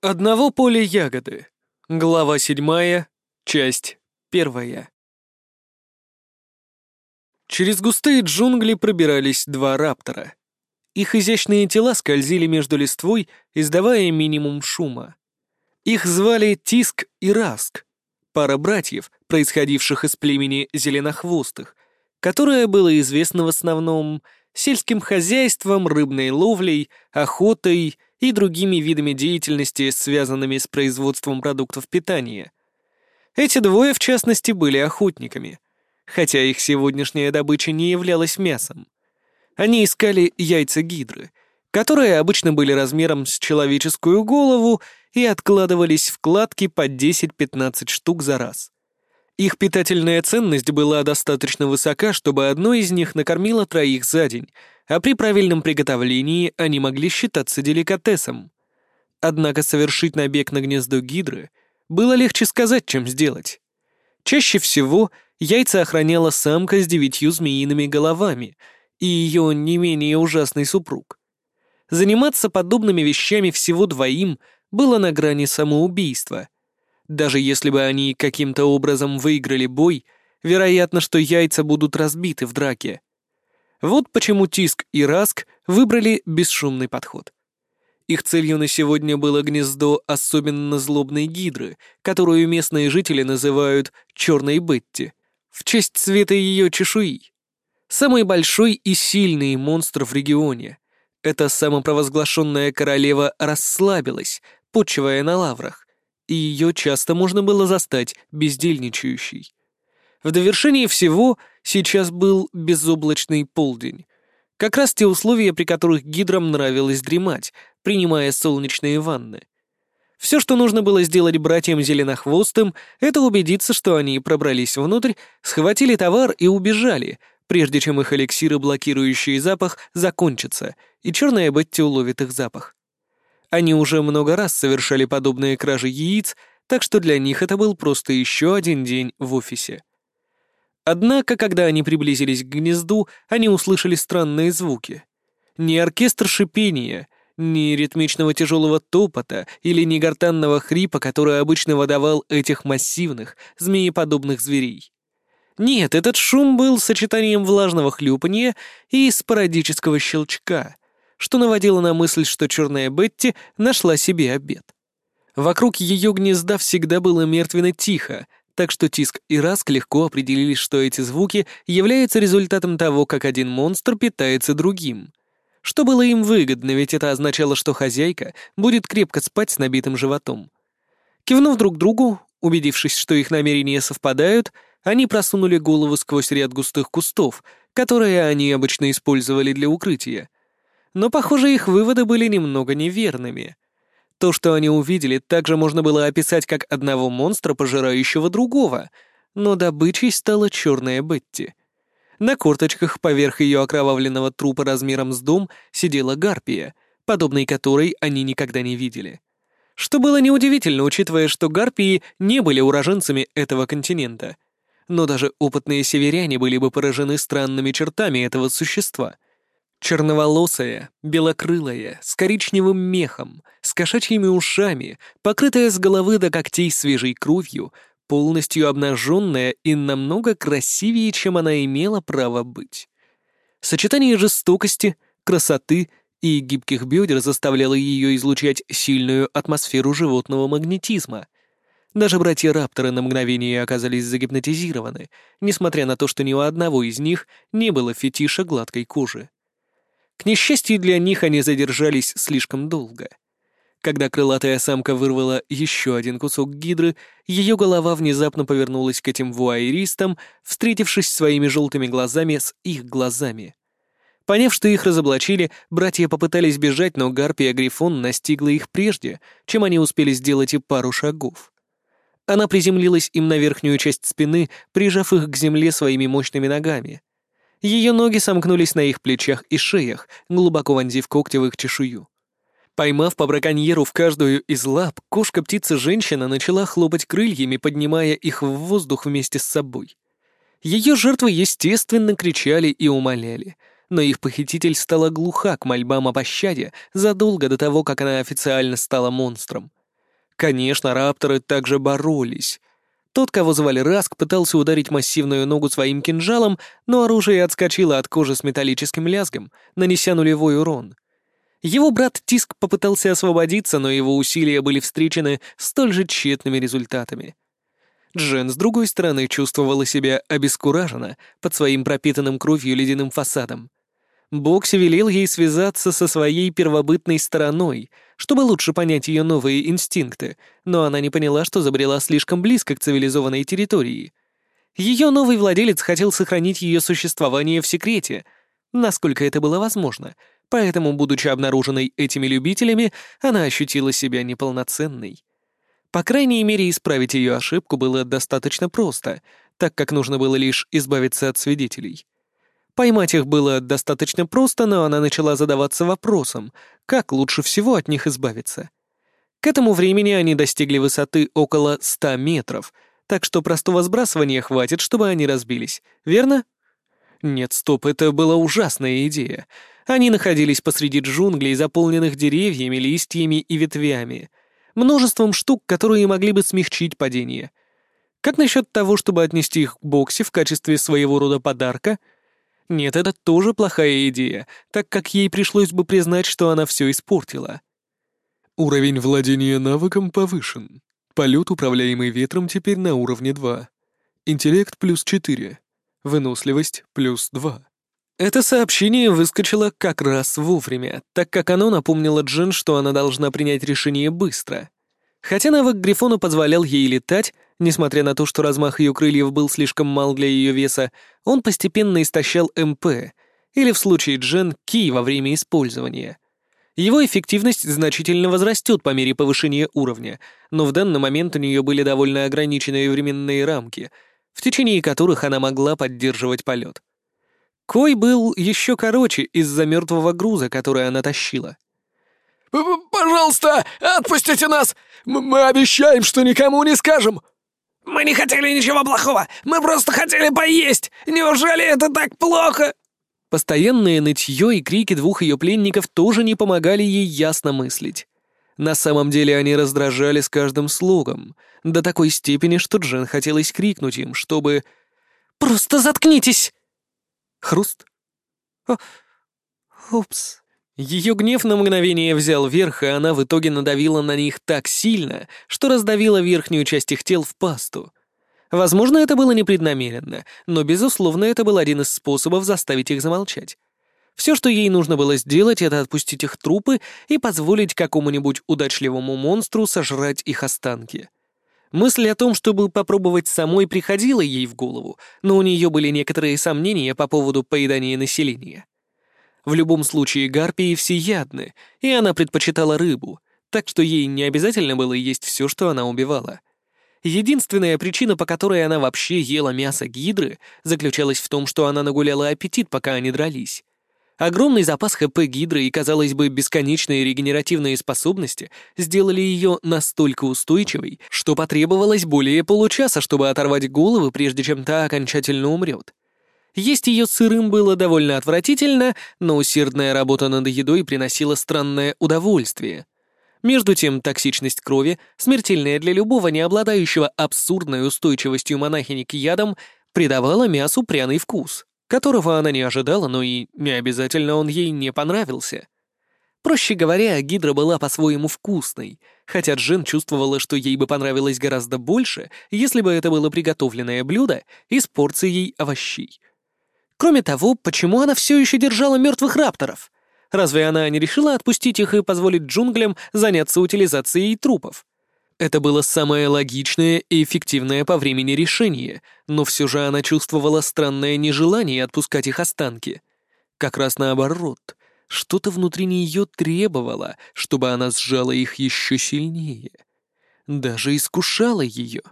Одного поля ягоды. Глава седьмая, часть первая. Через густые джунгли пробирались два раптора. Их изящные тела скользили между листвой, издавая минимум шума. Их звали Тиск и Раск, пара братьев, происходивших из племени зеленохвостых, которое было известно в основном сельским хозяйством, рыбной ловлей, охотой и другими видами деятельности, связанными с производством продуктов питания. Эти двое, в частности, были охотниками, хотя их сегодняшняя добыча не являлась мясом. Они искали яйца гидры, которые обычно были размером с человеческую голову и откладывались в кладки по 10-15 штук за раз. Их питательная ценность была достаточно высока, чтобы одно из них накормило троих за день, а при правильном приготовлении они могли считаться деликатесом. Однако совершить набег на гнездо гидры было легче сказать, чем сделать. Чаще всего яйца охраняла самка с девятью змеиными головами и ее не менее ужасный супруг. Заниматься подобными вещами всего двоим было на грани самоубийства — даже если бы они каким-то образом выиграли бой, вероятно, что яйца будут разбиты в драке. Вот почему Тиск и Раск выбрали бесшумный подход. Их целью на сегодня было гнездо особенно злобной гидры, которую местные жители называют «черной Бетти», в честь цвета ее чешуи. Самый большой и сильный монстр в регионе. Эта самопровозглашенная королева расслабилась, почивая на лаврах, и ее часто можно было застать бездельничающей. В довершении всего сейчас был безоблачный полдень. Как раз те условия, при которых гидрам нравилось дремать, принимая солнечные ванны. Все, что нужно было сделать братьям Зеленохвостым, это убедиться, что они пробрались внутрь, схватили товар и убежали, прежде чем их эликсиры, блокирующие запах, закончатся, и черная Бетти уловит их запах. Они уже много раз совершали подобные кражи яиц, так что для них это был просто еще один день в офисе. Однако, когда они приблизились к гнезду, они услышали странные звуки. Не оркестр шипения, ни ритмичного тяжелого топота или ни гортанного хрипа, который обычно выдавал этих массивных, змееподобных зверей. Нет, этот шум был сочетанием влажного хлюпанья и спорадического щелчка — что наводило на мысль, что черная Бетти нашла себе обед. Вокруг ее гнезда всегда было мертвенно тихо, так что Тиск и Раск легко определили, что эти звуки являются результатом того, как один монстр питается другим. Что было им выгодно, ведь это означало, что хозяйка будет крепко спать с набитым животом. Кивнув друг другу, убедившись, что их намерения совпадают, они просунули голову сквозь ряд густых кустов, которые они обычно использовали для укрытия, но, похоже, их выводы были немного неверными. То, что они увидели, также можно было описать как одного монстра, пожирающего другого, но добычей стала черная Бетти. На корточках поверх ее окровавленного трупа размером с дом сидела гарпия, подобной которой они никогда не видели. Что было неудивительно, учитывая, что гарпии не были уроженцами этого континента. Но даже опытные северяне были бы поражены странными чертами этого существа — Черноволосая, белокрылая, с коричневым мехом, с кошачьими ушами, покрытая с головы до когтей свежей кровью, полностью обнаженная и намного красивее, чем она имела право быть. Сочетание жестокости, красоты и гибких бедер заставляло ее излучать сильную атмосферу животного магнетизма. Даже братья-рапторы на мгновение оказались загипнотизированы, несмотря на то, что ни у одного из них не было фетиша гладкой кожи. К несчастью для них они задержались слишком долго. Когда крылатая самка вырвала еще один кусок гидры, ее голова внезапно повернулась к этим вуайеристам, встретившись своими желтыми глазами с их глазами. Поняв, что их разоблачили, братья попытались бежать, но гарпия Грифон настигла их прежде, чем они успели сделать и пару шагов. Она приземлилась им на верхнюю часть спины, прижав их к земле своими мощными ногами. Ее ноги сомкнулись на их плечах и шеях, глубоко вонзив когти в их чешую. Поймав по браконьеру в каждую из лап, кошка-птица-женщина начала хлопать крыльями, поднимая их в воздух вместе с собой. Ее жертвы, естественно, кричали и умоляли, но их похититель стала глуха к мольбам о пощаде задолго до того, как она официально стала монстром. Конечно, рапторы также боролись. Тот, кого звали Раск, пытался ударить массивную ногу своим кинжалом, но оружие отскочило от кожи с металлическим лязгом, нанеся нулевой урон. Его брат Тиск попытался освободиться, но его усилия были встречены столь же тщетными результатами. Джен, с другой стороны, чувствовала себя обескураженно под своим пропитанным кровью ледяным фасадом. Бокси велел ей связаться со своей первобытной стороной, чтобы лучше понять ее новые инстинкты, но она не поняла, что забрела слишком близко к цивилизованной территории. Ее новый владелец хотел сохранить ее существование в секрете, насколько это было возможно, поэтому, будучи обнаруженной этими любителями, она ощутила себя неполноценной. По крайней мере, исправить ее ошибку было достаточно просто, так как нужно было лишь избавиться от свидетелей. Поймать их было достаточно просто, но она начала задаваться вопросом, как лучше всего от них избавиться. К этому времени они достигли высоты около 100 метров, так что простого сбрасывания хватит, чтобы они разбились, верно? Нет, стоп, это была ужасная идея. Они находились посреди джунглей, заполненных деревьями, листьями и ветвями. Множеством штук, которые могли бы смягчить падение. Как насчет того, чтобы отнести их к Боксе в качестве своего рода подарка — нет, это тоже плохая идея, так как ей пришлось бы признать, что она все испортила. Уровень владения навыком повышен. Полет, управляемый ветром, теперь на уровне 2. Интеллект плюс 4. Выносливость плюс 2. Это сообщение выскочило как раз вовремя, так как оно напомнило Джин, что она должна принять решение быстро. Хотя навык Грифона позволял ей летать, Несмотря на то, что размах ее крыльев был слишком мал для ее веса, он постепенно истощал МП, или в случае Джен Ки во время использования. Его эффективность значительно возрастет по мере повышения уровня, но в данный момент у нее были довольно ограниченные временные рамки, в течение которых она могла поддерживать полет. Кой был еще короче из-за мертвого груза, который она тащила. «Пожалуйста, отпустите нас! Мы обещаем, что никому не скажем!» «Мы не хотели ничего плохого! Мы просто хотели поесть! Неужели это так плохо?» Постоянное нытье и крики двух ее пленников тоже не помогали ей ясно мыслить. На самом деле они раздражали с каждым слогом, до такой степени, что Джен хотелось крикнуть им, чтобы... «Просто заткнитесь!» Хруст. О, упс. Ее гнев на мгновение взял верх, и она в итоге надавила на них так сильно, что раздавила верхнюю часть их тел в пасту. Возможно, это было непреднамеренно, но, безусловно, это был один из способов заставить их замолчать. Все, что ей нужно было сделать, это отпустить их трупы и позволить какому-нибудь удачливому монстру сожрать их останки. Мысль о том, чтобы попробовать самой, приходила ей в голову, но у нее были некоторые сомнения по поводу поедания населения. В любом случае гарпии всеядны, и она предпочитала рыбу, так что ей не обязательно было есть все, что она убивала. Единственная причина, по которой она вообще ела мясо гидры, заключалась в том, что она нагуляла аппетит, пока они дрались. Огромный запас ХП гидры и, казалось бы, бесконечные регенеративные способности сделали ее настолько устойчивой, что потребовалось более получаса, чтобы оторвать головы, прежде чем та окончательно умрет. Есть ее сырым было довольно отвратительно, но усердная работа над едой приносила странное удовольствие. Между тем, токсичность крови, смертельная для любого не обладающего абсурдной устойчивостью монахини к ядам, придавала мясу пряный вкус, которого она не ожидала, но и не обязательно он ей не понравился. Проще говоря, гидра была по-своему вкусной, хотя Джен чувствовала, что ей бы понравилось гораздо больше, если бы это было приготовленное блюдо из порцией овощей. Кроме того, почему она все еще держала мертвых рапторов? Разве она не решила отпустить их и позволить джунглям заняться утилизацией трупов? Это было самое логичное и эффективное по времени решение, но все же она чувствовала странное нежелание отпускать их останки. Как раз наоборот, что-то внутри нее требовало, чтобы она сжала их еще сильнее. Даже искушала ее.